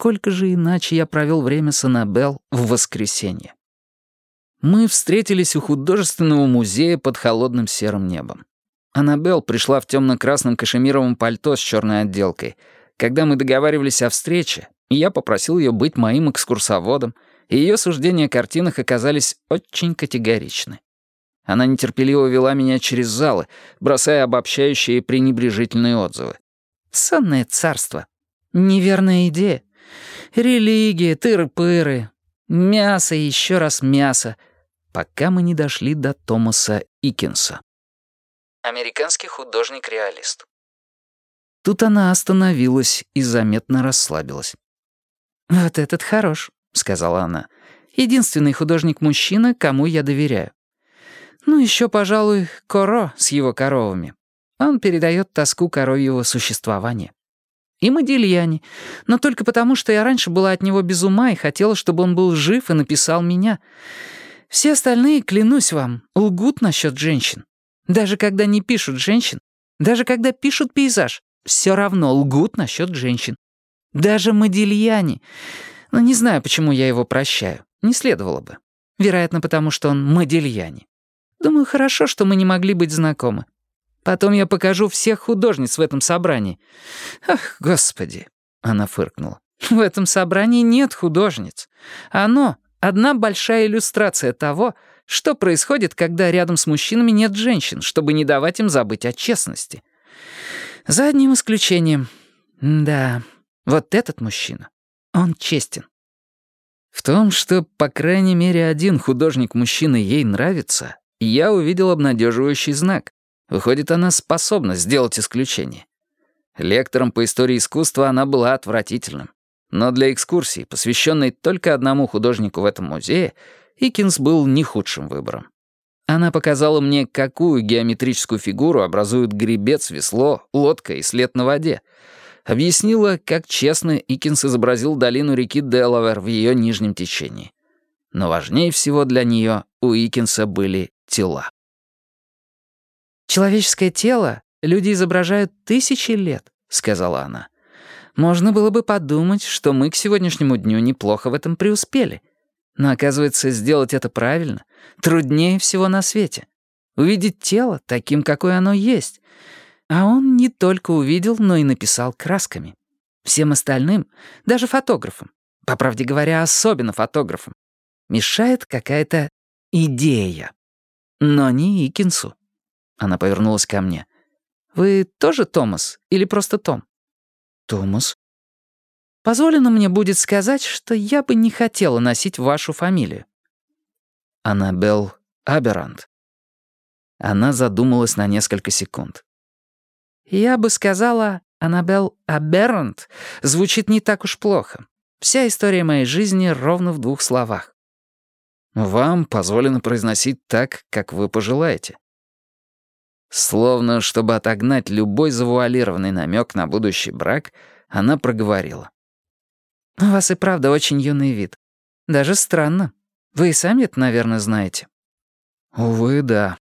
Насколько же иначе я провел время с Аннабелл в воскресенье. Мы встретились у художественного музея под холодным серым небом. Аннабелл пришла в темно-красном кашемировом пальто с черной отделкой. Когда мы договаривались о встрече, я попросил ее быть моим экскурсоводом, и ее суждения о картинах оказались очень категоричны. Она нетерпеливо вела меня через залы, бросая обобщающие и пренебрежительные отзывы. «Сонное царство. Неверная идея. Религия, тыры-пыры. Мясо и еще раз мясо. Пока мы не дошли до Томаса Икинса. Американский художник-реалист. Тут она остановилась и заметно расслабилась. «Вот этот хорош», — сказала она. «Единственный художник-мужчина, кому я доверяю. Ну, еще, пожалуй, Коро с его коровами. Он передает тоску коровьего существования. И Модильяни, но только потому, что я раньше была от него без ума и хотела, чтобы он был жив и написал меня. Все остальные, клянусь вам, лгут насчет женщин. Даже когда не пишут женщин, даже когда пишут пейзаж, все равно лгут насчет женщин. Даже Модильяни. Но не знаю, почему я его прощаю. Не следовало бы. Вероятно, потому что он Модильяни. Думаю, хорошо, что мы не могли быть знакомы. Потом я покажу всех художниц в этом собрании. Ах, господи!» — она фыркнула. «В этом собрании нет художниц. Оно — одна большая иллюстрация того, что происходит, когда рядом с мужчинами нет женщин, чтобы не давать им забыть о честности. За одним исключением. Да, вот этот мужчина, он честен. В том, что, по крайней мере, один художник-мужчина ей нравится, я увидел обнадеживающий знак. Выходит, она способна сделать исключение. Лектором по истории искусства она была отвратительным. Но для экскурсии, посвященной только одному художнику в этом музее, Икинс был не худшим выбором. Она показала мне, какую геометрическую фигуру образуют гребец, весло, лодка и след на воде. Объяснила, как честно Икинс изобразил долину реки Делавер в ее нижнем течении. Но важнее всего для нее у Икинса были тела. «Человеческое тело люди изображают тысячи лет», — сказала она. «Можно было бы подумать, что мы к сегодняшнему дню неплохо в этом преуспели. Но, оказывается, сделать это правильно труднее всего на свете. Увидеть тело таким, какое оно есть. А он не только увидел, но и написал красками. Всем остальным, даже фотографам, по правде говоря, особенно фотографам, мешает какая-то идея. Но не Икинсу. Она повернулась ко мне. «Вы тоже Томас или просто Том?» «Томас». «Позволено мне будет сказать, что я бы не хотела носить вашу фамилию». «Аннабелл Аберант». Она задумалась на несколько секунд. «Я бы сказала, Аннабелл Аберант звучит не так уж плохо. Вся история моей жизни ровно в двух словах. Вам позволено произносить так, как вы пожелаете». Словно, чтобы отогнать любой завуалированный намек на будущий брак, она проговорила. «У вас и правда очень юный вид. Даже странно. Вы и сами это, наверное, знаете». «Увы, да».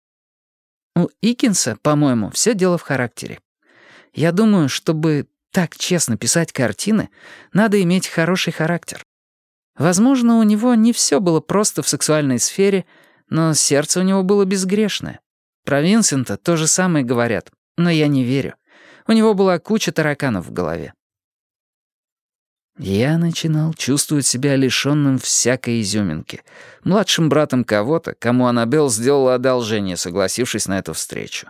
У Икинса, по-моему, все дело в характере. Я думаю, чтобы так честно писать картины, надо иметь хороший характер. Возможно, у него не все было просто в сексуальной сфере, но сердце у него было безгрешное. Про Винсента то же самое говорят, но я не верю. У него была куча тараканов в голове. Я начинал чувствовать себя лишённым всякой изюминки, младшим братом кого-то, кому Аннабелл сделала одолжение, согласившись на эту встречу.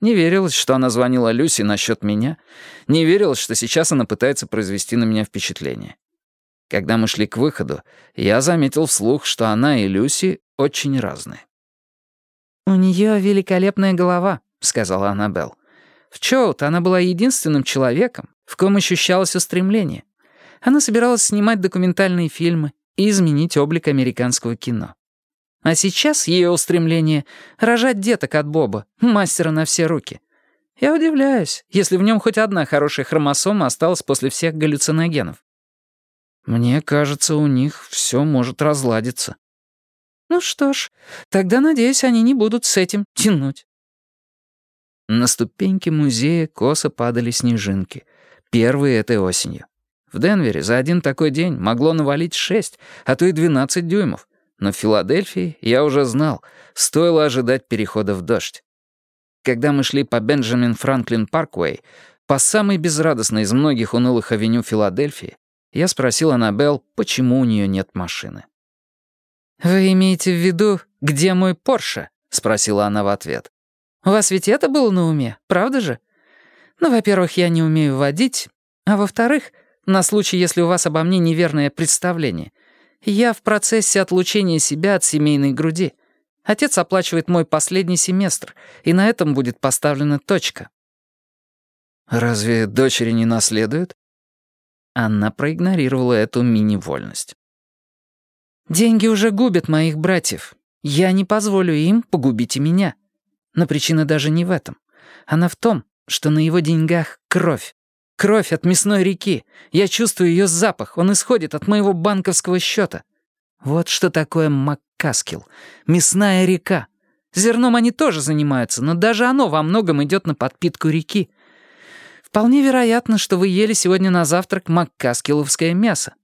Не верилось, что она звонила Люси насчет меня, не верилось, что сейчас она пытается произвести на меня впечатление. Когда мы шли к выходу, я заметил вслух, что она и Люси очень разные. «У нее великолепная голова», — сказала Аннабелл. В Чоут она была единственным человеком, в ком ощущалось устремление. Она собиралась снимать документальные фильмы и изменить облик американского кино. А сейчас ее устремление — рожать деток от Боба, мастера на все руки. Я удивляюсь, если в нем хоть одна хорошая хромосома осталась после всех галлюциногенов. Мне кажется, у них все может разладиться. Ну что ж, тогда, надеюсь, они не будут с этим тянуть. На ступеньки музея косо падали снежинки. Первые этой осенью. В Денвере за один такой день могло навалить 6, а то и 12 дюймов. Но в Филадельфии, я уже знал, стоило ожидать перехода в дождь. Когда мы шли по Бенджамин Франклин Парквей, по самой безрадостной из многих унылых авеню Филадельфии, я спросил Аннабелл, почему у нее нет машины. «Вы имеете в виду, где мой Порше?» — спросила она в ответ. «У вас ведь это было на уме, правда же? Ну, во-первых, я не умею водить, а во-вторых, на случай, если у вас обо мне неверное представление, я в процессе отлучения себя от семейной груди. Отец оплачивает мой последний семестр, и на этом будет поставлена точка». «Разве дочери не наследуют?» Она проигнорировала эту мини-вольность. «Деньги уже губят моих братьев. Я не позволю им погубить и меня. Но причина даже не в этом. Она в том, что на его деньгах кровь. Кровь от мясной реки. Я чувствую ее запах. Он исходит от моего банковского счета. Вот что такое Маккаскил. Мясная река. Зерном они тоже занимаются, но даже оно во многом идет на подпитку реки. Вполне вероятно, что вы ели сегодня на завтрак маккаскиловское мясо.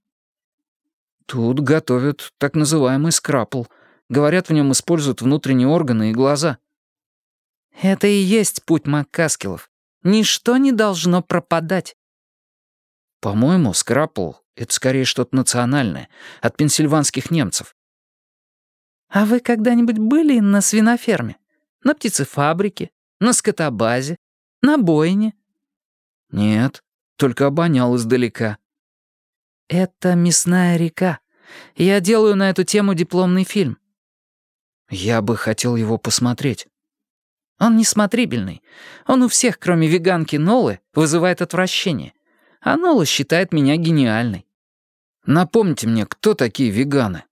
Тут готовят так называемый скрапл. Говорят, в нем используют внутренние органы и глаза. Это и есть путь маккаскилов. Ничто не должно пропадать. По-моему, скрапл — это скорее что-то национальное, от пенсильванских немцев. А вы когда-нибудь были на свиноферме? На птицефабрике? На скотобазе? На бойне? Нет, только обонял издалека. Это мясная река. Я делаю на эту тему дипломный фильм. Я бы хотел его посмотреть. Он несмотрибельный. Он у всех, кроме веганки Нолы, вызывает отвращение. А Нола считает меня гениальной. Напомните мне, кто такие веганы?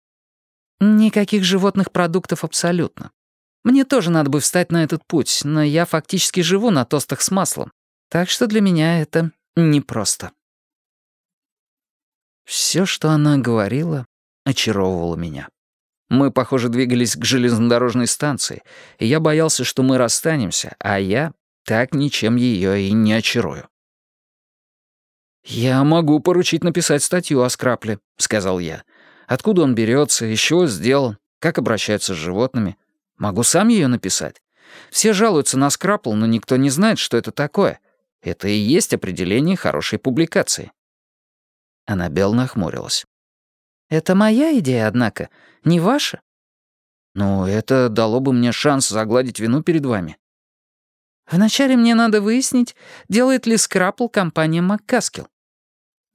Никаких животных продуктов абсолютно. Мне тоже надо бы встать на этот путь, но я фактически живу на тостах с маслом. Так что для меня это непросто. Все, что она говорила, очаровывало меня. Мы, похоже, двигались к железнодорожной станции, и я боялся, что мы расстанемся, а я так ничем ее и не очарую. «Я могу поручить написать статью о скрапле», — сказал я. «Откуда он берется, из чего сделан, как обращаются с животными. Могу сам ее написать. Все жалуются на скрапл, но никто не знает, что это такое. Это и есть определение хорошей публикации». Аннабелл нахмурилась. «Это моя идея, однако, не ваша?» «Ну, это дало бы мне шанс загладить вину перед вами». «Вначале мне надо выяснить, делает ли скрапл компания Маккаскил».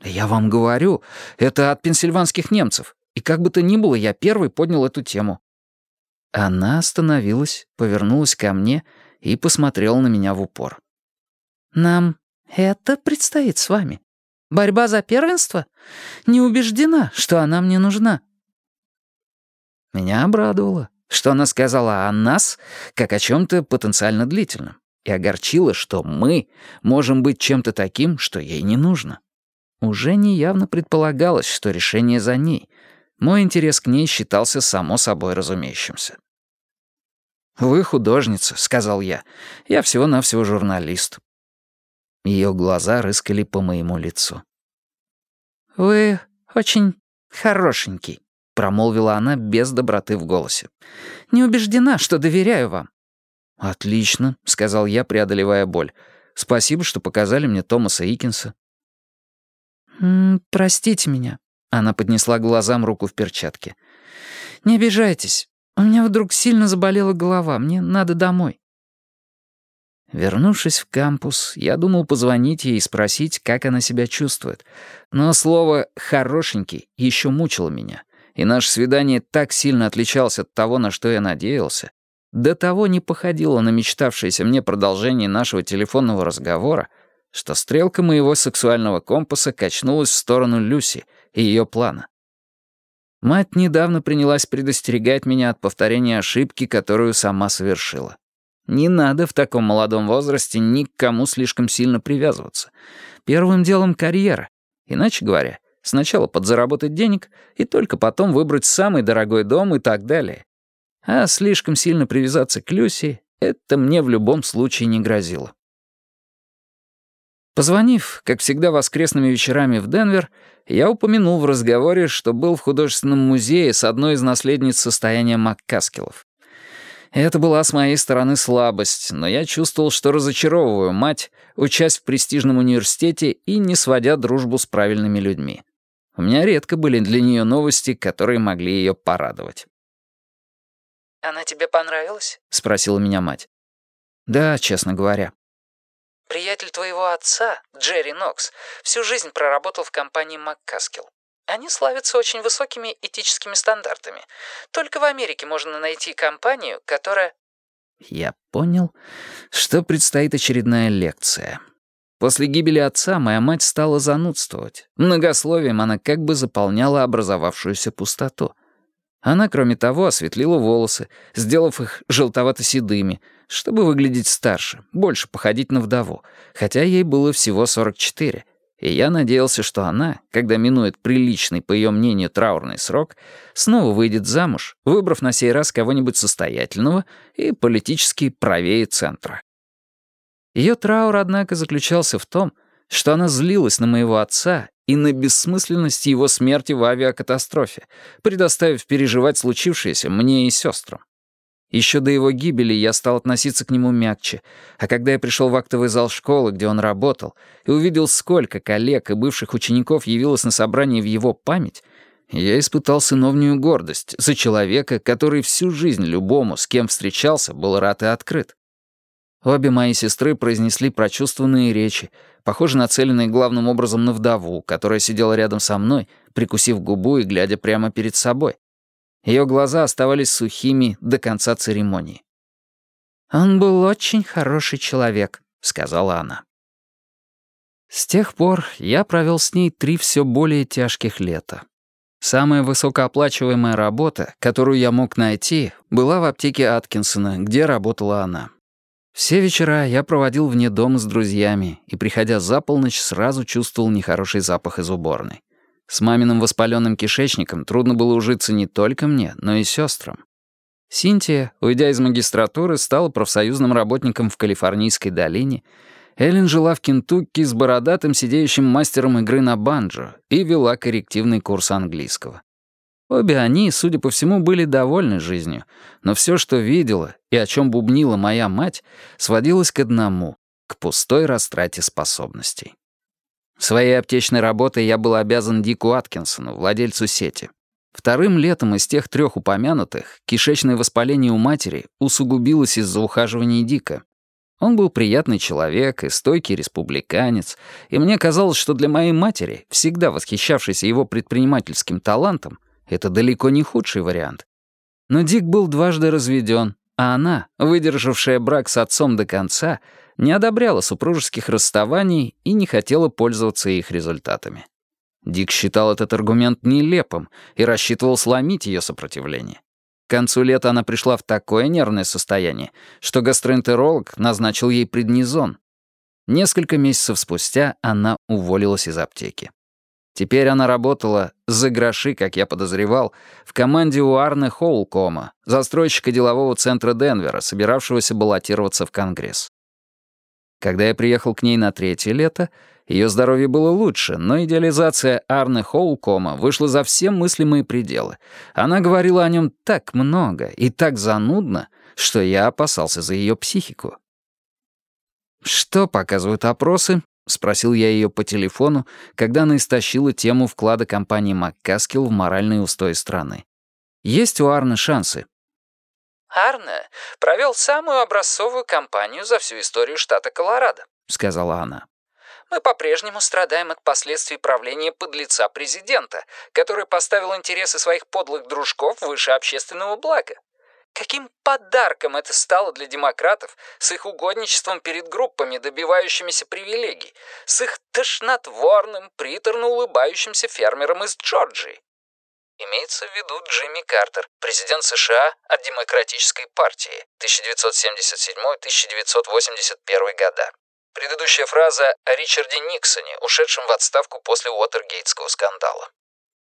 «Я вам говорю, это от пенсильванских немцев, и как бы то ни было, я первый поднял эту тему». Она остановилась, повернулась ко мне и посмотрела на меня в упор. «Нам это предстоит с вами. Борьба за первенство? Не убеждена, что она мне нужна». Меня обрадовало, что она сказала о нас, как о чем-то потенциально длительном, и огорчило, что мы можем быть чем-то таким, что ей не нужно. Уже неявно предполагалось, что решение за ней. Мой интерес к ней считался само собой разумеющимся. «Вы художница», — сказал я. «Я всего-навсего журналист». Ее глаза рыскали по моему лицу. «Вы очень хорошенький», — промолвила она без доброты в голосе. «Не убеждена, что доверяю вам». «Отлично», — сказал я, преодолевая боль. «Спасибо, что показали мне Томаса Икинса». «М -м, «Простите меня», — она поднесла глазам руку в перчатке. «Не обижайтесь. У меня вдруг сильно заболела голова. Мне надо домой». Вернувшись в кампус, я думал позвонить ей и спросить, как она себя чувствует. Но слово «хорошенький» еще мучило меня, и наше свидание так сильно отличалось от того, на что я надеялся, до того не походило на мечтавшееся мне продолжение нашего телефонного разговора, что стрелка моего сексуального компаса качнулась в сторону Люси и ее плана. Мать недавно принялась предостерегать меня от повторения ошибки, которую сама совершила. Не надо в таком молодом возрасте ни к кому слишком сильно привязываться. Первым делом карьера. Иначе говоря, сначала подзаработать денег и только потом выбрать самый дорогой дом и так далее. А слишком сильно привязаться к Люси — это мне в любом случае не грозило. Позвонив, как всегда воскресными вечерами в Денвер, я упомянул в разговоре, что был в художественном музее с одной из наследниц состояния Маккаскелов. Это была с моей стороны слабость, но я чувствовал, что разочаровываю мать, учась в престижном университете и не сводя дружбу с правильными людьми. У меня редко были для нее новости, которые могли ее порадовать. «Она тебе понравилась?» — спросила меня мать. «Да, честно говоря». «Приятель твоего отца, Джерри Нокс, всю жизнь проработал в компании МакКаскел. Они славятся очень высокими этическими стандартами. Только в Америке можно найти компанию, которая...» Я понял, что предстоит очередная лекция. После гибели отца моя мать стала занудствовать. Многословием она как бы заполняла образовавшуюся пустоту. Она, кроме того, осветлила волосы, сделав их желтовато-седыми, чтобы выглядеть старше, больше походить на вдову, хотя ей было всего 44 — и я надеялся, что она, когда минует приличный, по ее мнению, траурный срок, снова выйдет замуж, выбрав на сей раз кого-нибудь состоятельного и политически правее центра. Ее траур, однако, заключался в том, что она злилась на моего отца и на бессмысленность его смерти в авиакатастрофе, предоставив переживать случившееся мне и сестрам. Еще до его гибели я стал относиться к нему мягче, а когда я пришел в актовый зал школы, где он работал, и увидел, сколько коллег и бывших учеников явилось на собрание в его память, я испытал сыновнюю гордость за человека, который всю жизнь любому, с кем встречался, был рад и открыт. Обе мои сестры произнесли прочувствованные речи, похоже, нацеленные главным образом на вдову, которая сидела рядом со мной, прикусив губу и глядя прямо перед собой. Ее глаза оставались сухими до конца церемонии. «Он был очень хороший человек», — сказала она. С тех пор я провел с ней три все более тяжких лета. Самая высокооплачиваемая работа, которую я мог найти, была в аптеке Аткинсона, где работала она. Все вечера я проводил вне дома с друзьями и, приходя за полночь, сразу чувствовал нехороший запах из уборной. С маминым воспаленным кишечником трудно было ужиться не только мне, но и сестрам. Синтия, уйдя из магистратуры, стала профсоюзным работником в Калифорнийской долине. Эллен жила в Кентукки с бородатым сидеющим мастером игры на банджо и вела коррективный курс английского. Обе они, судя по всему, были довольны жизнью, но все, что видела и о чем бубнила моя мать, сводилось к одному — к пустой растрате способностей. Своей аптечной работой я был обязан Дику Аткинсону, владельцу сети. Вторым летом из тех трех упомянутых кишечное воспаление у матери усугубилось из-за ухаживания Дика. Он был приятный человек и стойкий республиканец, и мне казалось, что для моей матери, всегда восхищавшейся его предпринимательским талантом, это далеко не худший вариант. Но Дик был дважды разведен, а она, выдержавшая брак с отцом до конца, не одобряла супружеских расставаний и не хотела пользоваться их результатами. Дик считал этот аргумент нелепым и рассчитывал сломить ее сопротивление. К концу лета она пришла в такое нервное состояние, что гастроэнтеролог назначил ей преднизон. Несколько месяцев спустя она уволилась из аптеки. Теперь она работала за гроши, как я подозревал, в команде у Арне Хоулкома, застройщика делового центра Денвера, собиравшегося баллотироваться в Конгресс. Когда я приехал к ней на третье лето, ее здоровье было лучше, но идеализация Арне Хоулкома вышла за все мыслимые пределы. Она говорила о нем так много и так занудно, что я опасался за ее психику. Что показывают опросы? — спросил я ее по телефону, когда она истощила тему вклада компании «Маккаскил» в моральные устои страны. «Есть у Арны шансы?» «Арне провел самую образцовую кампанию за всю историю штата Колорадо», — сказала она. «Мы по-прежнему страдаем от последствий правления подлеца президента, который поставил интересы своих подлых дружков выше общественного блага. Каким подарком это стало для демократов с их угодничеством перед группами, добивающимися привилегий, с их тошнотворным, приторно улыбающимся фермером из Джорджии? Имеется в виду Джимми Картер, президент США от Демократической партии 1977-1981 года. Предыдущая фраза о Ричарде Никсоне, ушедшем в отставку после Уотергейтского скандала.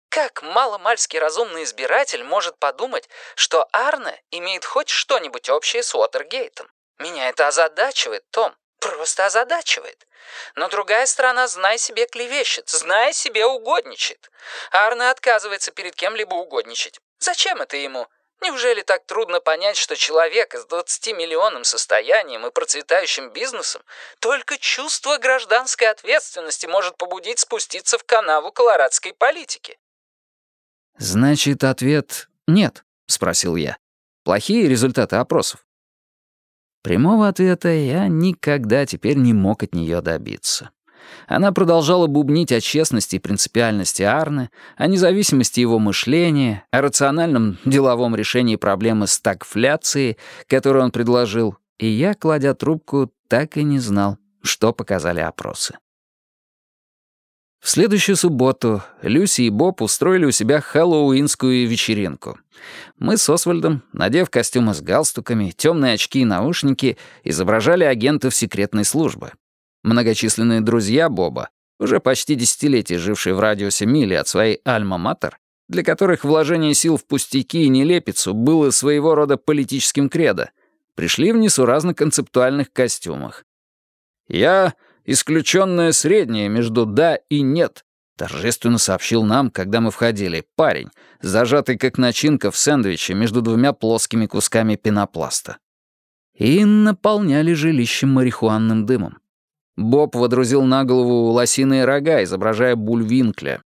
Как маломальский разумный избиратель может подумать, что Арне имеет хоть что-нибудь общее с Уотергейтом? Меня это озадачивает, Том. Просто озадачивает. Но другая сторона, знай себе, клевещет, знай себе, угодничает. Арне отказывается перед кем-либо угодничать. Зачем это ему? Неужели так трудно понять, что человек с 20-миллионным состоянием и процветающим бизнесом только чувство гражданской ответственности может побудить спуститься в канаву колорадской политики? «Значит, ответ «нет», — спросил я. «Плохие результаты опросов». Прямого ответа я никогда теперь не мог от нее добиться. Она продолжала бубнить о честности и принципиальности Арны, о независимости его мышления, о рациональном деловом решении проблемы стагфляции, которую он предложил, и я, кладя трубку, так и не знал, что показали опросы. В следующую субботу Люси и Боб устроили у себя хэллоуинскую вечеринку. Мы с Освальдом, надев костюмы с галстуками, темные очки и наушники, изображали агентов секретной службы. Многочисленные друзья Боба, уже почти десятилетия жившие в радиусе мили от своей «Альма-Матер», для которых вложение сил в пустяки и нелепицу было своего рода политическим кредо, пришли в несуразно концептуальных костюмах. «Я — исключенное среднее между «да» и «нет», — торжественно сообщил нам, когда мы входили, парень, зажатый как начинка в сэндвиче между двумя плоскими кусками пенопласта. И наполняли жилище марихуанным дымом. Боб водрузил на голову лосиные рога, изображая Бульвинкля.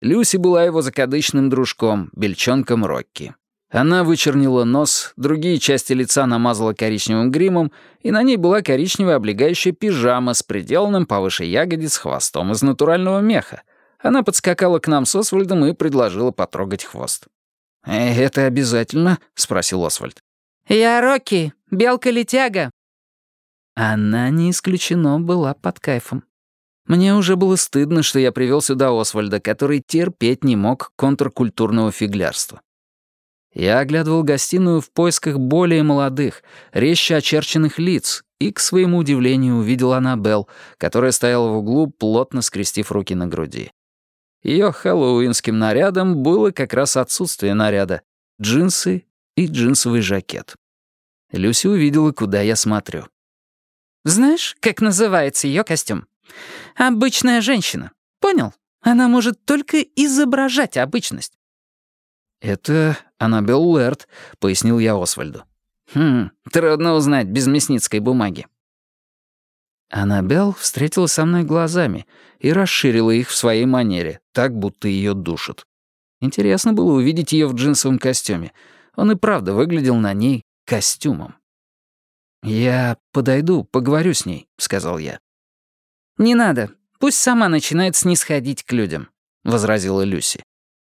Люси была его закадычным дружком, бельчонком Рокки. Она вычернила нос, другие части лица намазала коричневым гримом, и на ней была коричневая облегающая пижама с приделанным повыше ягодиц хвостом из натурального меха. Она подскакала к нам с Освальдом и предложила потрогать хвост. «Э, «Это обязательно?» — спросил Освальд. «Я Рокки, белка-летяга», она, не исключено, была под кайфом. Мне уже было стыдно, что я привел сюда Освальда, который терпеть не мог контркультурного фиглярства. Я оглядывал гостиную в поисках более молодых, резче очерченных лиц, и, к своему удивлению, увидел Аннабелл, которая стояла в углу, плотно скрестив руки на груди. Ее хэллоуинским нарядом было как раз отсутствие наряда — джинсы и джинсовый жакет. Люси увидела, куда я смотрю. Знаешь, как называется ее костюм? Обычная женщина. Понял? Она может только изображать обычность. «Это Аннабелл Уэрт», — пояснил я Освальду. «Хм, трудно узнать без мясницкой бумаги». Аннабелл встретила со мной глазами и расширила их в своей манере, так будто ее душат. Интересно было увидеть ее в джинсовом костюме. Он и правда выглядел на ней костюмом. «Я подойду, поговорю с ней», — сказал я. «Не надо. Пусть сама начинает снисходить к людям», — возразила Люси.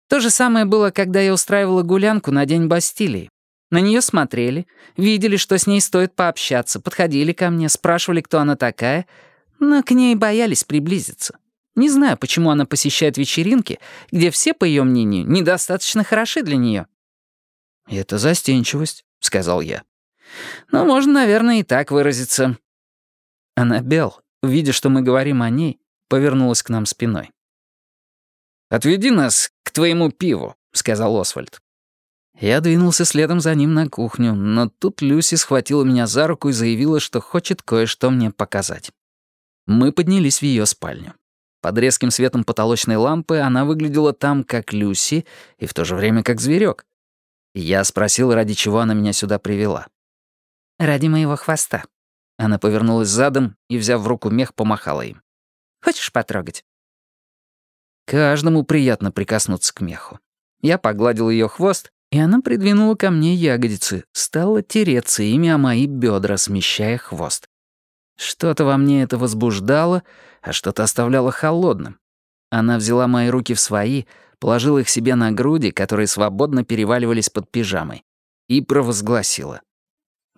«То же самое было, когда я устраивала гулянку на День Бастилии. На нее смотрели, видели, что с ней стоит пообщаться, подходили ко мне, спрашивали, кто она такая, но к ней боялись приблизиться. Не знаю, почему она посещает вечеринки, где все, по ее мнению, недостаточно хороши для нее. «Это застенчивость», — сказал я. Ну, можно, наверное, и так выразиться». Аннабелл, видя, что мы говорим о ней, повернулась к нам спиной. «Отведи нас к твоему пиву», — сказал Освальд. Я двинулся следом за ним на кухню, но тут Люси схватила меня за руку и заявила, что хочет кое-что мне показать. Мы поднялись в ее спальню. Под резким светом потолочной лампы она выглядела там как Люси и в то же время как зверек. Я спросил, ради чего она меня сюда привела. Ради моего хвоста». Она повернулась задом и, взяв в руку мех, помахала им. «Хочешь потрогать?» Каждому приятно прикоснуться к меху. Я погладил ее хвост, и она придвинула ко мне ягодицы, стала тереться ими о мои бедра, смещая хвост. Что-то во мне это возбуждало, а что-то оставляло холодным. Она взяла мои руки в свои, положила их себе на груди, которые свободно переваливались под пижамой, и провозгласила.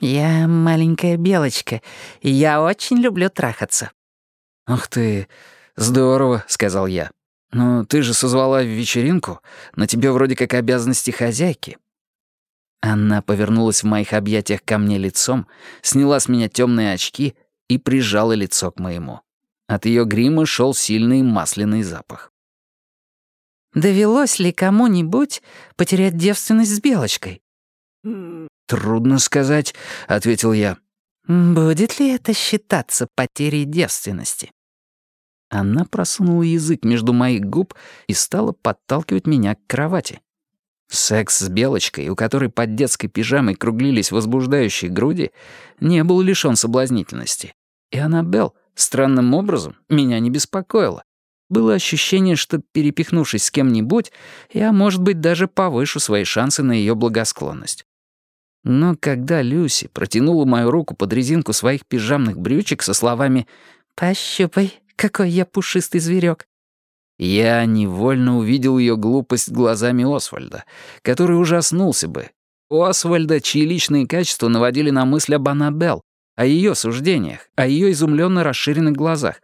«Я маленькая белочка, и я очень люблю трахаться». «Ух ты, здорово», — сказал я. «Ну, ты же созвала вечеринку, на тебе вроде как обязанности хозяйки». Она повернулась в моих объятиях ко мне лицом, сняла с меня темные очки и прижала лицо к моему. От ее грима шел сильный масляный запах. «Довелось ли кому-нибудь потерять девственность с белочкой?» «Трудно сказать», — ответил я. «Будет ли это считаться потерей девственности?» Она просунула язык между моих губ и стала подталкивать меня к кровати. Секс с Белочкой, у которой под детской пижамой круглились возбуждающие груди, не был лишён соблазнительности. И Аннабелл, странным образом, меня не беспокоила. Было ощущение, что, перепихнувшись с кем-нибудь, я, может быть, даже повышу свои шансы на её благосклонность. Но когда Люси протянула мою руку под резинку своих пижамных брючек со словами «Пощупай, какой я пушистый зверек, я невольно увидел ее глупость глазами Освальда, который ужаснулся бы. У Освальда, чьи личные качества наводили на мысль об Аннабелл, о ее суждениях, о ее изумленно расширенных глазах.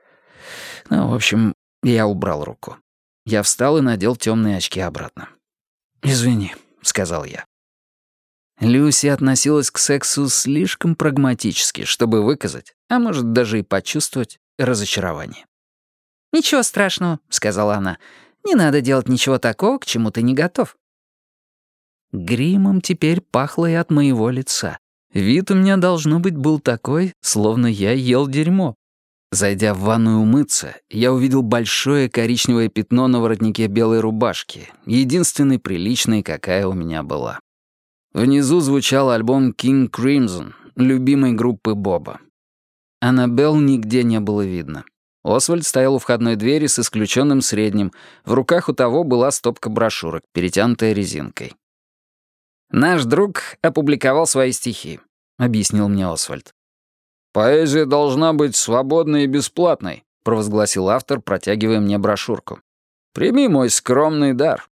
Ну, в общем, я убрал руку. Я встал и надел темные очки обратно. «Извини», — сказал я. Люси относилась к сексу слишком прагматически, чтобы выказать, а может даже и почувствовать разочарование. «Ничего страшного», — сказала она. «Не надо делать ничего такого, к чему ты не готов». Гримом теперь пахло и от моего лица. Вид у меня, должно быть, был такой, словно я ел дерьмо. Зайдя в ванную умыться, я увидел большое коричневое пятно на воротнике белой рубашки, единственной приличной, какая у меня была. Внизу звучал альбом King Crimson, любимой группы Боба. Аннабелл нигде не было видно. Освальд стоял у входной двери с исключенным средним. В руках у того была стопка брошюрок, перетянутая резинкой. «Наш друг опубликовал свои стихи», — объяснил мне Освальд. «Поэзия должна быть свободной и бесплатной», — провозгласил автор, протягивая мне брошюрку. «Прими мой скромный дар».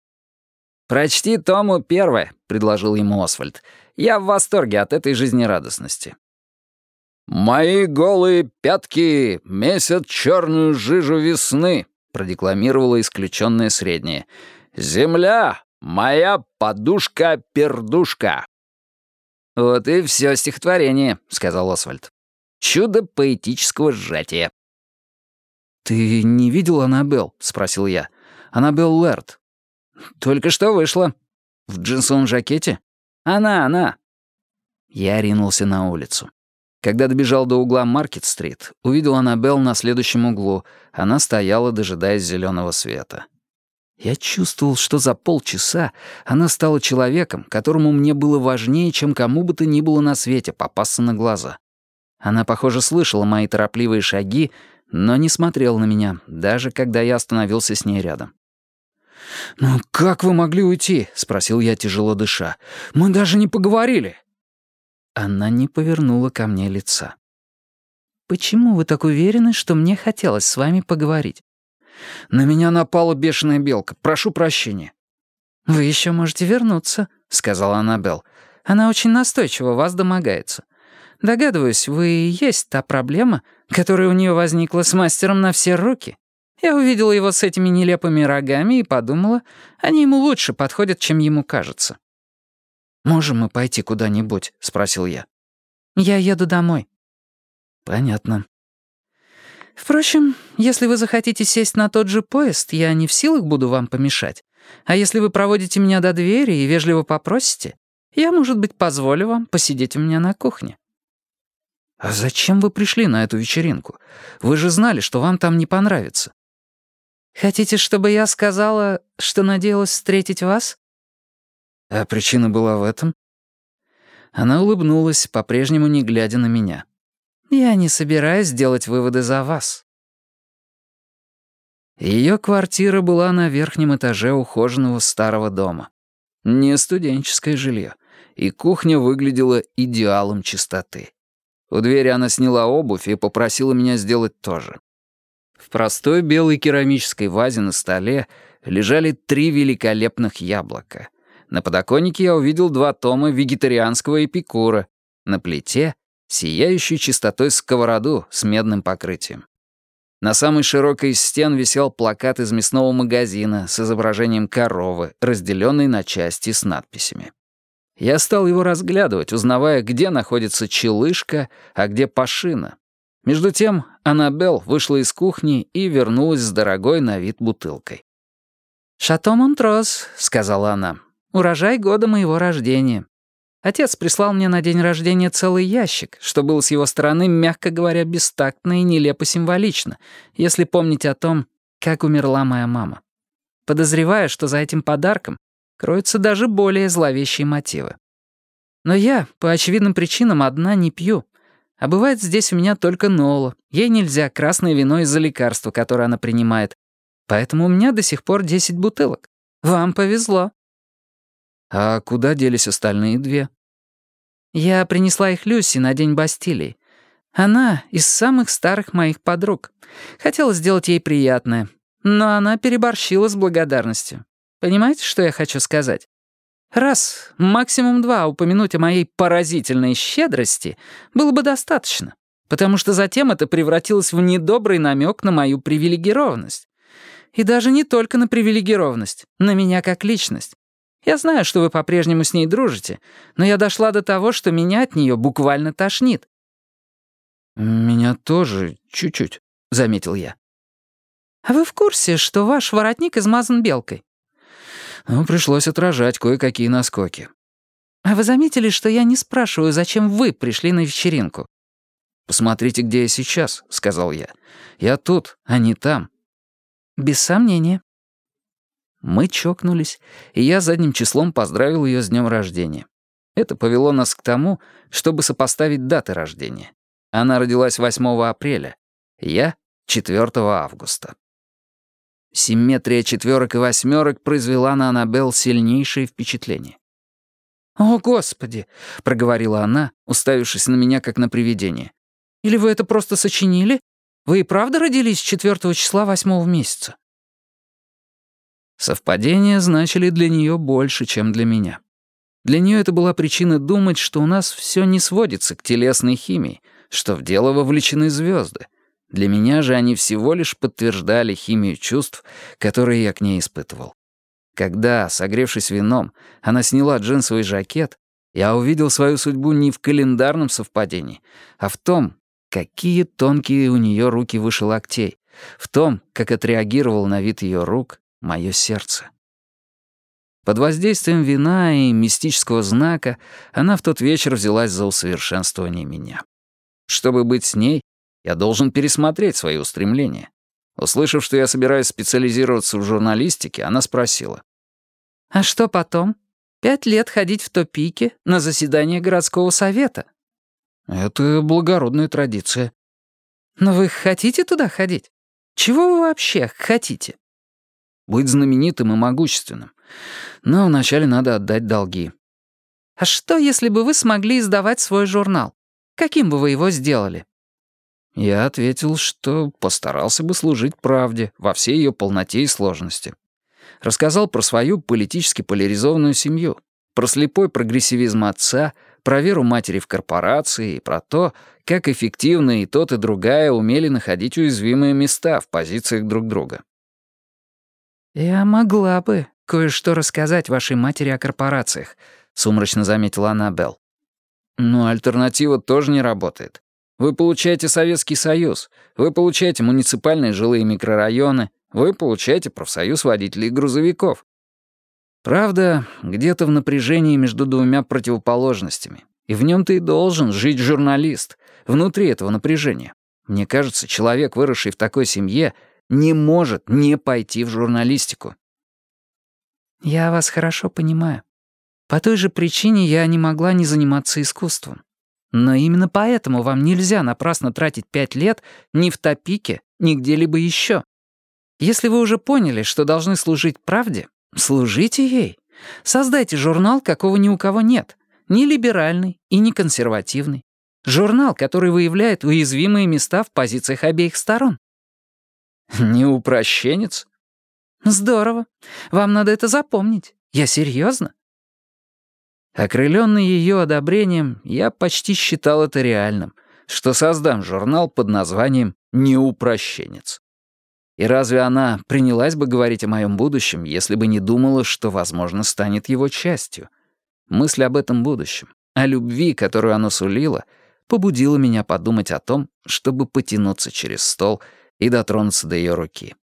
«Прочти тому первое», — предложил ему Освальд. «Я в восторге от этой жизнерадостности». «Мои голые пятки месят черную жижу весны», — продекламировала исключенное среднее. «Земля — моя подушка-пердушка». «Вот и все стихотворение», — сказал Освальд. «Чудо поэтического сжатия». «Ты не видел Аннабелл?» — спросил я. «Аннабелл Лэрд». «Только что вышла». «В джинсовом жакете?» «Она, она». Я ринулся на улицу. Когда добежал до угла Маркет-стрит, увидел Аннабелл на следующем углу. Она стояла, дожидаясь зеленого света. Я чувствовал, что за полчаса она стала человеком, которому мне было важнее, чем кому бы то ни было на свете попасться на глаза. Она, похоже, слышала мои торопливые шаги, но не смотрела на меня, даже когда я остановился с ней рядом. «Ну как вы могли уйти?» — спросил я, тяжело дыша. «Мы даже не поговорили». Она не повернула ко мне лица. «Почему вы так уверены, что мне хотелось с вами поговорить?» «На меня напала бешеная белка. Прошу прощения». «Вы еще можете вернуться», — сказала Аннабелл. «Она очень настойчиво вас домогается. Догадываюсь, вы и есть та проблема, которая у нее возникла с мастером на все руки. Я увидела его с этими нелепыми рогами и подумала, они ему лучше подходят, чем ему кажется. «Можем мы пойти куда-нибудь?» — спросил я. «Я еду домой». «Понятно». «Впрочем, если вы захотите сесть на тот же поезд, я не в силах буду вам помешать. А если вы проводите меня до двери и вежливо попросите, я, может быть, позволю вам посидеть у меня на кухне». «А зачем вы пришли на эту вечеринку? Вы же знали, что вам там не понравится». «Хотите, чтобы я сказала, что надеялась встретить вас?» А причина была в этом? Она улыбнулась, по-прежнему не глядя на меня. «Я не собираюсь делать выводы за вас». Ее квартира была на верхнем этаже ухоженного старого дома. Не студенческое жилье, и кухня выглядела идеалом чистоты. У двери она сняла обувь и попросила меня сделать то же. В простой белой керамической вазе на столе лежали три великолепных яблока — на подоконнике я увидел два тома вегетарианского эпикура. На плите — сияющую чистотой сковороду с медным покрытием. На самой широкой из стен висел плакат из мясного магазина с изображением коровы, разделенной на части с надписями. Я стал его разглядывать, узнавая, где находится челышка, а где пашина. Между тем Аннабелл вышла из кухни и вернулась с дорогой на вид бутылкой. «Шато Монтрос», — сказала она. Урожай года моего рождения. Отец прислал мне на день рождения целый ящик, что было с его стороны, мягко говоря, бестактно и нелепо символично, если помнить о том, как умерла моя мама. Подозреваю, что за этим подарком кроются даже более зловещие мотивы. Но я, по очевидным причинам, одна не пью. А бывает здесь у меня только Нола. Ей нельзя красное вино из-за лекарства, которое она принимает. Поэтому у меня до сих пор 10 бутылок. Вам повезло. А куда делись остальные две? Я принесла их Люси на День Бастилии. Она из самых старых моих подруг. Хотела сделать ей приятное, но она переборщила с благодарностью. Понимаете, что я хочу сказать? Раз, максимум два упомянуть о моей поразительной щедрости было бы достаточно, потому что затем это превратилось в недобрый намек на мою привилегированность. И даже не только на привилегированность, на меня как личность. Я знаю, что вы по-прежнему с ней дружите, но я дошла до того, что меня от нее буквально тошнит». «Меня тоже чуть-чуть», — заметил я. «А вы в курсе, что ваш воротник измазан белкой?» «Ну, пришлось отражать кое-какие наскоки». «А вы заметили, что я не спрашиваю, зачем вы пришли на вечеринку?» «Посмотрите, где я сейчас», — сказал я. «Я тут, а не там». «Без сомнения. Мы чокнулись, и я задним числом поздравил ее с днем рождения. Это повело нас к тому, чтобы сопоставить даты рождения. Она родилась 8 апреля, я — 4 августа. Симметрия четверок и восьмерок произвела на Аннабелл сильнейшее впечатление. «О, Господи!» — проговорила она, уставившись на меня как на привидение. «Или вы это просто сочинили? Вы и правда родились 4 числа 8 месяца?» Совпадения значили для нее больше, чем для меня. Для нее это была причина думать, что у нас все не сводится к телесной химии, что в дело вовлечены звезды. Для меня же они всего лишь подтверждали химию чувств, которые я к ней испытывал. Когда, согревшись вином, она сняла джинсовый жакет, я увидел свою судьбу не в календарном совпадении, а в том, какие тонкие у нее руки выше локтей, в том, как отреагировал на вид ее рук мое сердце. Под воздействием вина и мистического знака она в тот вечер взялась за усовершенствование меня. Чтобы быть с ней, я должен пересмотреть свои устремления. Услышав, что я собираюсь специализироваться в журналистике, она спросила. «А что потом? Пять лет ходить в топике на заседание городского совета?» «Это благородная традиция». «Но вы хотите туда ходить? Чего вы вообще хотите?» Быть знаменитым и могущественным. Но вначале надо отдать долги. А что, если бы вы смогли издавать свой журнал? Каким бы вы его сделали? Я ответил, что постарался бы служить правде во всей ее полноте и сложности. Рассказал про свою политически поляризованную семью, про слепой прогрессивизм отца, про веру матери в корпорации и про то, как эффективно и тот, и другая умели находить уязвимые места в позициях друг друга. «Я могла бы кое-что рассказать вашей матери о корпорациях», — сумрачно заметила Аннабелл. «Но альтернатива тоже не работает. Вы получаете Советский Союз, вы получаете муниципальные жилые микрорайоны, вы получаете профсоюз водителей грузовиков. Правда, где-то в напряжении между двумя противоположностями. И в нем ты и должен жить журналист, внутри этого напряжения. Мне кажется, человек, выросший в такой семье, не может не пойти в журналистику. Я вас хорошо понимаю. По той же причине я не могла не заниматься искусством. Но именно поэтому вам нельзя напрасно тратить пять лет ни в топике, ни где-либо еще. Если вы уже поняли, что должны служить правде, служите ей. Создайте журнал, какого ни у кого нет. Ни либеральный и не консервативный. Журнал, который выявляет уязвимые места в позициях обеих сторон. Не упрощенец? Здорово. Вам надо это запомнить. Я серьезно. Окрыленный ее одобрением, я почти считал это реальным, что создам журнал под названием «Неупрощенец». И разве она принялась бы говорить о моем будущем, если бы не думала, что, возможно, станет его частью? Мысль об этом будущем, о любви, которую оно сулило, побудила меня подумать о том, чтобы потянуться через стол — и дотронуться до ее руки.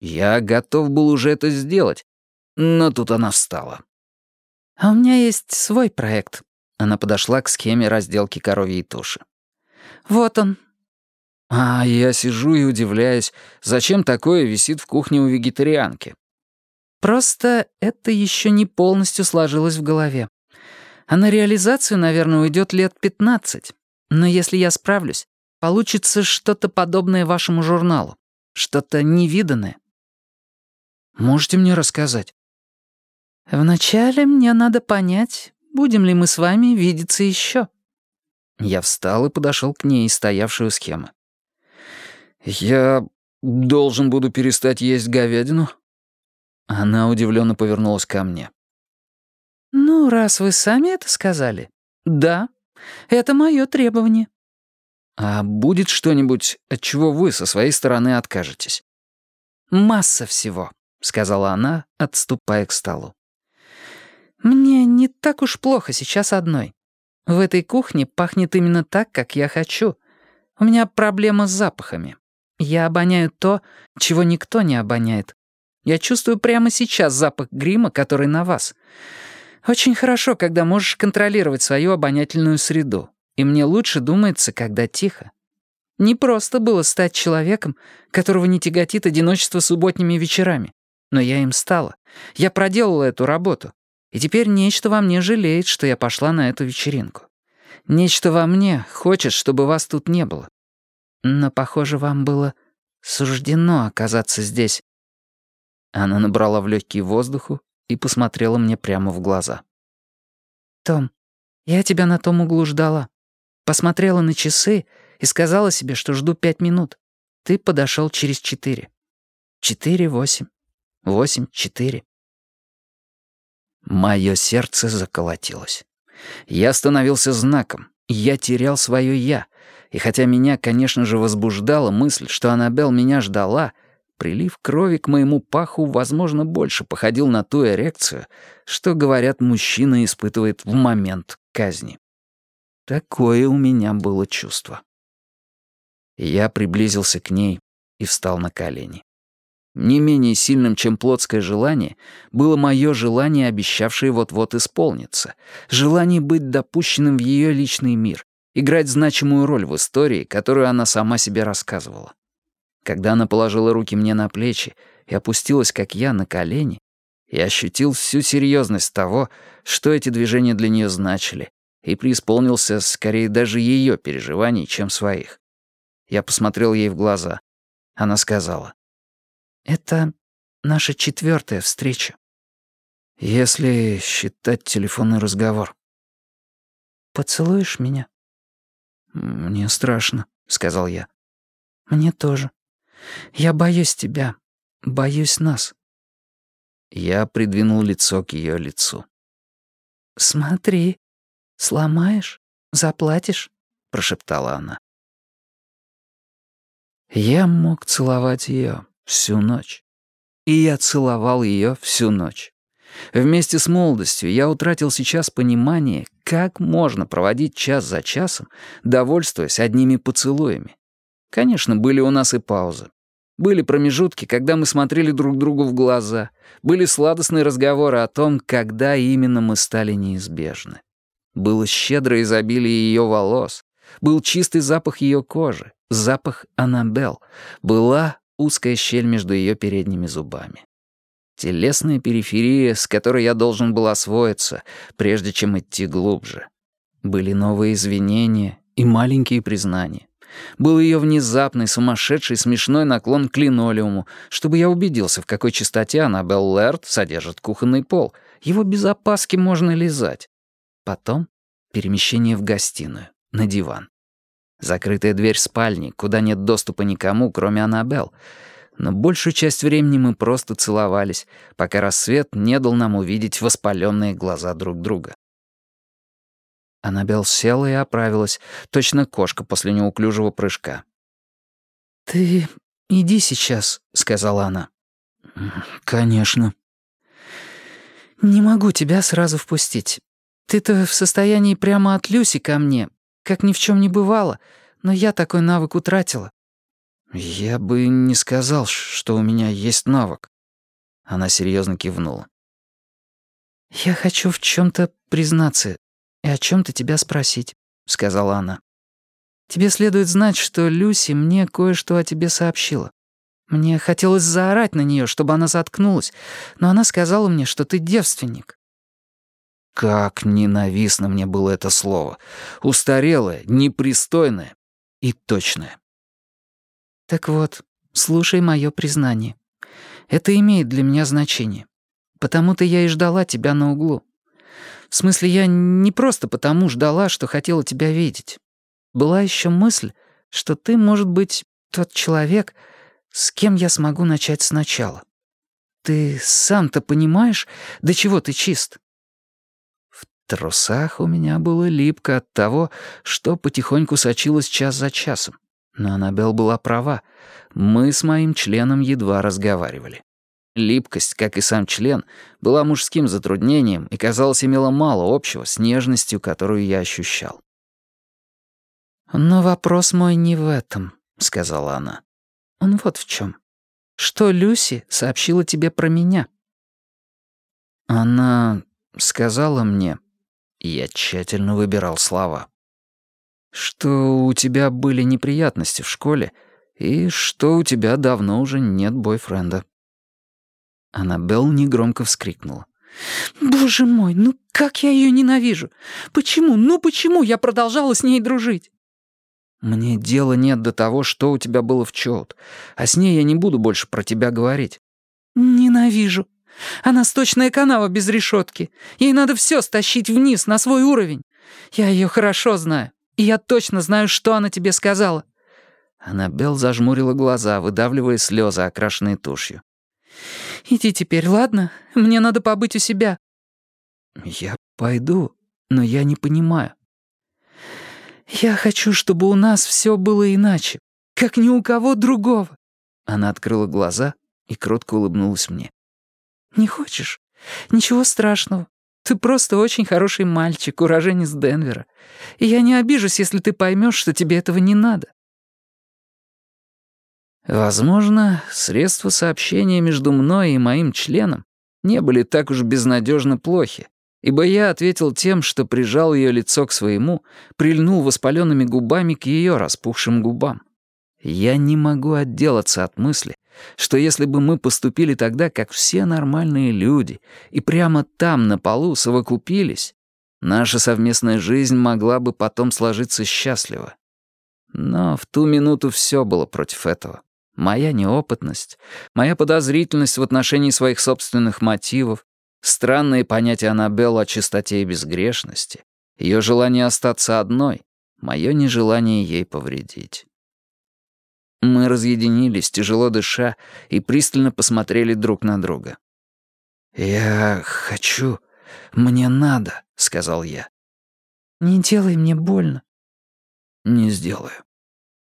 Я готов был уже это сделать, но тут она встала. «А у меня есть свой проект. Она подошла к схеме разделки коровьей туши. «Вот он». А я сижу и удивляюсь, зачем такое висит в кухне у вегетарианки. Просто это еще не полностью сложилось в голове. А на реализацию, наверное, уйдет лет пятнадцать. Но если я справлюсь, получится что-то подобное вашему журналу. Что-то невиданное. Можете мне рассказать? Вначале мне надо понять, будем ли мы с вами видеться еще. Я встал и подошел к ней, стоявшей у схемы. «Я должен буду перестать есть говядину?» Она удивленно повернулась ко мне. «Ну, раз вы сами это сказали, да, это мое требование». «А будет что-нибудь, от чего вы со своей стороны откажетесь?» «Масса всего», — сказала она, отступая к столу. «Мне не так уж плохо сейчас одной. В этой кухне пахнет именно так, как я хочу. У меня проблема с запахами. Я обоняю то, чего никто не обоняет. Я чувствую прямо сейчас запах грима, который на вас. Очень хорошо, когда можешь контролировать свою обонятельную среду. И мне лучше думается, когда тихо. Не просто было стать человеком, которого не тяготит одиночество субботними вечерами. Но я им стала. Я проделала эту работу. И теперь нечто во мне жалеет, что я пошла на эту вечеринку. Нечто во мне хочет, чтобы вас тут не было. Но, похоже, вам было суждено оказаться здесь. Она набрала в легкие воздуху и посмотрела мне прямо в глаза. «Том, я тебя на том углу ждала. Посмотрела на часы и сказала себе, что жду пять минут. Ты подошел через четыре. Четыре, восемь. Восемь, четыре. Мое сердце заколотилось. Я становился знаком. Я терял свое «я». И хотя меня, конечно же, возбуждала мысль, что Аннабелл меня ждала, прилив крови к моему паху, возможно, больше походил на ту эрекцию, что, говорят, мужчина испытывает в момент казни. Такое у меня было чувство. Я приблизился к ней и встал на колени. Не менее сильным, чем плотское желание, было мое желание, обещавшее вот-вот исполниться, желание быть допущенным в ее личный мир, играть значимую роль в истории, которую она сама себе рассказывала. Когда она положила руки мне на плечи и опустилась, как я, на колени, я ощутил всю серьезность того, что эти движения для нее значили, и преисполнился скорее даже ее переживаний, чем своих. Я посмотрел ей в глаза. Она сказала, это наша четвертая встреча. Если считать телефонный разговор. Поцелуешь меня? Мне страшно, сказал я. Мне тоже. Я боюсь тебя. Боюсь нас. Я придвинул лицо к ее лицу. «Смотри, сломаешь, заплатишь», — прошептала она. Я мог целовать ее, Всю ночь. И я целовал ее всю ночь. Вместе с молодостью я утратил сейчас понимание, как можно проводить час за часом, довольствуясь одними поцелуями. Конечно, были у нас и паузы. Были промежутки, когда мы смотрели друг другу в глаза. Были сладостные разговоры о том, когда именно мы стали неизбежны. Было щедрое изобилие ее волос. Был чистый запах ее кожи, запах Аннабелл. Была узкая щель между ее передними зубами. Телесная периферия, с которой я должен был освоиться, прежде чем идти глубже. Были новые извинения и маленькие признания. Был ее внезапный, сумасшедший, смешной наклон к линолеуму, чтобы я убедился, в какой чистоте Аннабелл Лэрд содержит кухонный пол. Его без опаски можно лизать. Потом перемещение в гостиную, на диван. Закрытая дверь спальни, куда нет доступа никому, кроме Аннабелл. Но большую часть времени мы просто целовались, пока рассвет не дал нам увидеть воспаленные глаза друг друга. Аннабелл села и оправилась, точно кошка после неуклюжего прыжка. «Ты иди сейчас», — сказала она. «Конечно». «Не могу тебя сразу впустить. Ты-то в состоянии прямо от Люси ко мне, как ни в чем не бывало, но я такой навык утратила». «Я бы не сказал, что у меня есть навык». Она серьезно кивнула. «Я хочу в чем то признаться. «И о чем-то тебя спросить», — сказала она. «Тебе следует знать, что Люси мне кое-что о тебе сообщила. Мне хотелось заорать на нее, чтобы она заткнулась, но она сказала мне, что ты девственник». Как ненавистно мне было это слово. Устарелое, непристойное и точное. «Так вот, слушай мое признание. Это имеет для меня значение. Потому-то я и ждала тебя на углу. В смысле, я не просто потому ждала, что хотела тебя видеть. Была еще мысль, что ты, может быть, тот человек, с кем я смогу начать сначала. Ты сам-то понимаешь, до чего ты чист?» Трусах у меня было липко от того, что потихоньку сочилось час за часом. Но Аннабелл была права. Мы с моим членом едва разговаривали. Липкость, как и сам член, была мужским затруднением и, казалось, имела мало общего с нежностью, которую я ощущал. «Но вопрос мой не в этом», — сказала она. «Он вот в чем. Что Люси сообщила тебе про меня?» «Она сказала мне...» Я тщательно выбирал слова. «Что у тебя были неприятности в школе и что у тебя давно уже нет бойфренда». Аннабелл негромко вскрикнула. «Боже мой, ну как я ее ненавижу! Почему, ну почему я продолжала с ней дружить?» «Мне дела нет до того, что у тебя было в Чоут, а с ней я не буду больше про тебя говорить». «Ненавижу. Она сточная канава без решетки. Ей надо все стащить вниз, на свой уровень. Я ее хорошо знаю, и я точно знаю, что она тебе сказала». Аннабелл зажмурила глаза, выдавливая слезы, окрашенные тушью. Иди теперь, ладно? Мне надо побыть у себя». «Я пойду, но я не понимаю». «Я хочу, чтобы у нас все было иначе, как ни у кого другого». Она открыла глаза и кротко улыбнулась мне. «Не хочешь? Ничего страшного. Ты просто очень хороший мальчик, уроженец Денвера. И я не обижусь, если ты поймешь, что тебе этого не надо. Возможно, средства сообщения между мной и моим членом не были так уж безнадежно плохи, ибо я ответил тем, что прижал ее лицо к своему, прильнул воспаленными губами к ее распухшим губам. Я не могу отделаться от мысли, что если бы мы поступили тогда, как все нормальные люди, и прямо там, на полу, совокупились, наша совместная жизнь могла бы потом сложиться счастливо. Но в ту минуту все было против этого. Моя неопытность, моя подозрительность в отношении своих собственных мотивов, странные понятия Аннабеллы о чистоте и безгрешности, ее желание остаться одной, мое нежелание ей повредить. Мы разъединились, тяжело дыша, и пристально посмотрели друг на друга. «Я хочу, мне надо», — сказал я. «Не делай мне больно». «Не сделаю».